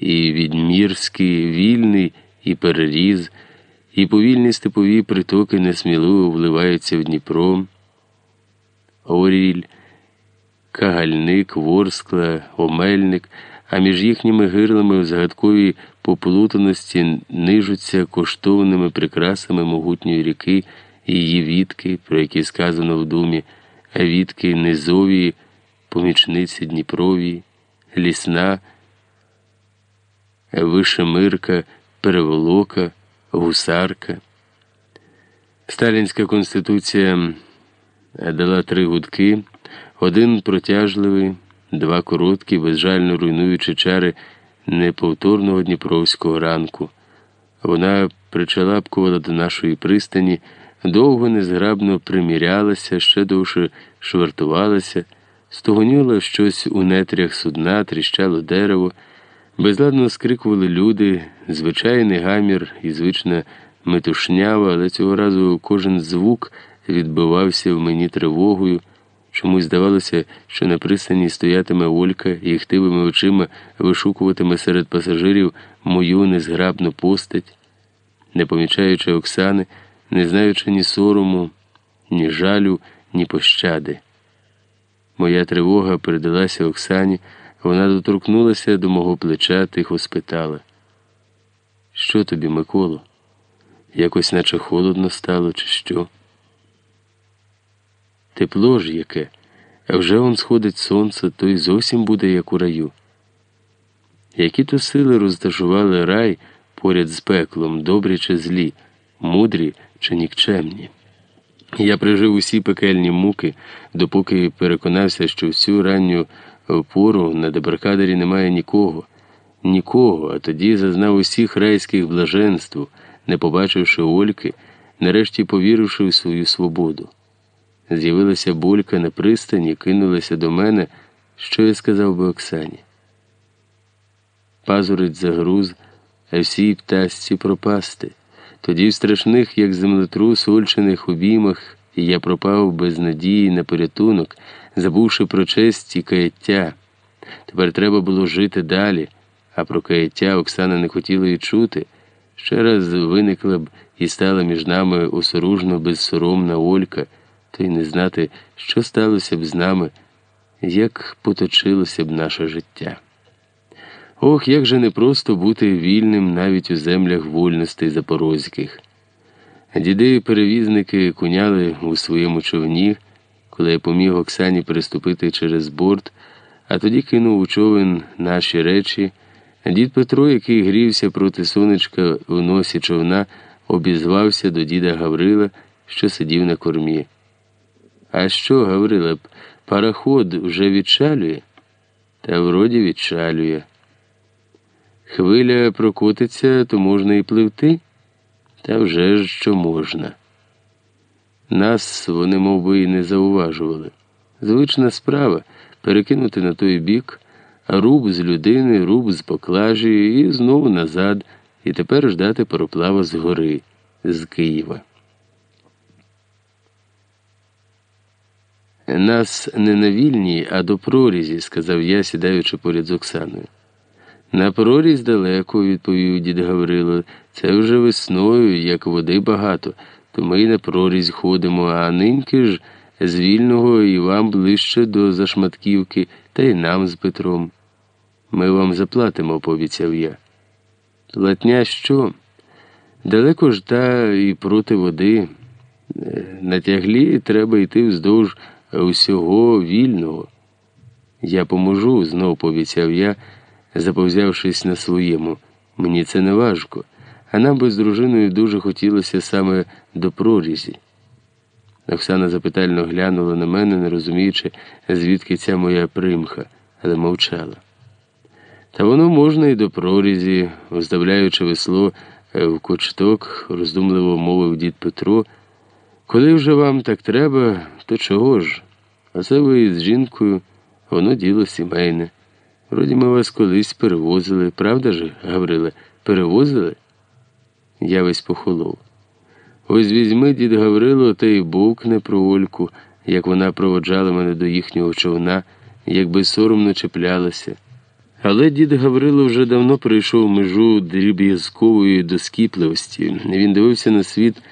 і відмірський, вільний, і переріз, і повільні степові притоки несміливо вливаються в Дніпро, Оріль, Кагальник, Ворскла, Омельник, а між їхніми гирлами в загадковій поплутаності нижуться коштовними прикрасами могутньої ріки і її вітки, про які сказано в думі, а вітки низові, помічниці Дніпрові, лісна. Вишемирка, Переволока, Гусарка. Сталінська конституція дала три гудки, один протяжливий, два короткі, безжально руйнуючи чари неповторного дніпровського ранку. Вона причалапкувала до нашої пристані, довго незграбно примірялася, ще довше швартувалася, стогонюла щось у нетрях судна, тріщало дерево. Безладно скрикували люди, звичайний гамір і звична метушнява, але цього разу кожен звук відбивався в мені тривогою. Чомусь здавалося, що на пристані стоятиме Олька і хтивими очима вишукуватиме серед пасажирів мою незграбну постать, не помічаючи Оксани, не знаючи ні сорому, ні жалю, ні пощади. Моя тривога передалася Оксані. Вона доторкнулася до мого плеча, тихо спитала. Що тобі, Миколо? Якось наче холодно стало, чи що? Тепло ж яке, а вже он сходить сонце, то й зовсім буде, як у раю. Які то сили розташували рай поряд з пеклом, добрі чи злі, мудрі чи нікчемні. Я прижив усі пекельні муки, допоки переконався, що всю ранню пору на дебаркадері немає нікого, нікого, а тоді зазнав усіх райських блаженств, не побачивши Ольки, нарешті повіривши в свою свободу. З'явилася булька на пристані, кинулася до мене, що я сказав би Оксані. Пазурить загруз, а всій птасці пропасти. Тоді в страшних, як землетрус, ольчених обіймах, я пропав без надії на порятунок забувши про честь і каяття. Тепер треба було жити далі, а про каяття Оксана не хотіла й чути. Ще раз виникла б і стала між нами осоружно безсоромна Олька, то й не знати, що сталося б з нами, як поточилося б наше життя. Ох, як же непросто бути вільним навіть у землях вольностей запорозьких. Діди перевізники куняли у своєму човні коли я поміг Оксані переступити через борт, а тоді кинув у човен наші речі. Дід Петро, який грівся проти сонечка в носі човна, обізвався до діда Гаврила, що сидів на кормі. А що, Гаврила, пароход вже відчалює? Та вроді відчалює. Хвиля прокотиться, то можна і пливти? Та вже ж що можна. Нас вони мов би, і не зауважували. Звична справа перекинути на той бік, руб з людини, руб з поклажі і знову назад, і тепер ждати пароплава з гори, з Києва. Нас не на вільній, а до прорізі, сказав я, сідаючи поряд з Оксаною. На прорізь далеко, відповів дід Гаврило, це вже весною, як води багато то ми на прорізь ходимо, а ниньки ж з вільного і вам ближче до Зашматківки, та й нам з Петром. Ми вам заплатимо, пообіцяв я. Платня що? Далеко ж та і проти води. Е, на тяглі треба йти вздовж усього вільного. Я поможу, знов пообіцяв я, заповзявшись на своєму. Мені це не важко а нам би з дружиною дуже хотілося саме до прорізі. Оксана запитально глянула на мене, не розуміючи, звідки ця моя примха, але мовчала. Та воно можна і до прорізі, оздавляючи весло е, в кочток, роздумливо мовив дід Петро. Коли вже вам так треба, то чого ж? А це ви з жінкою, воно діло сімейне. Вроді ми вас колись перевозили, правда ж, Гавриле, перевозили? Я весь похолов. Ось візьми дід Гаврило та й бовкне про Ольку, як вона проводжала мене до їхнього човна, якби соромно чіплялася. Але дід Гаврило вже давно перейшов межу дріб'язкової доскіпливості. Він дивився на світ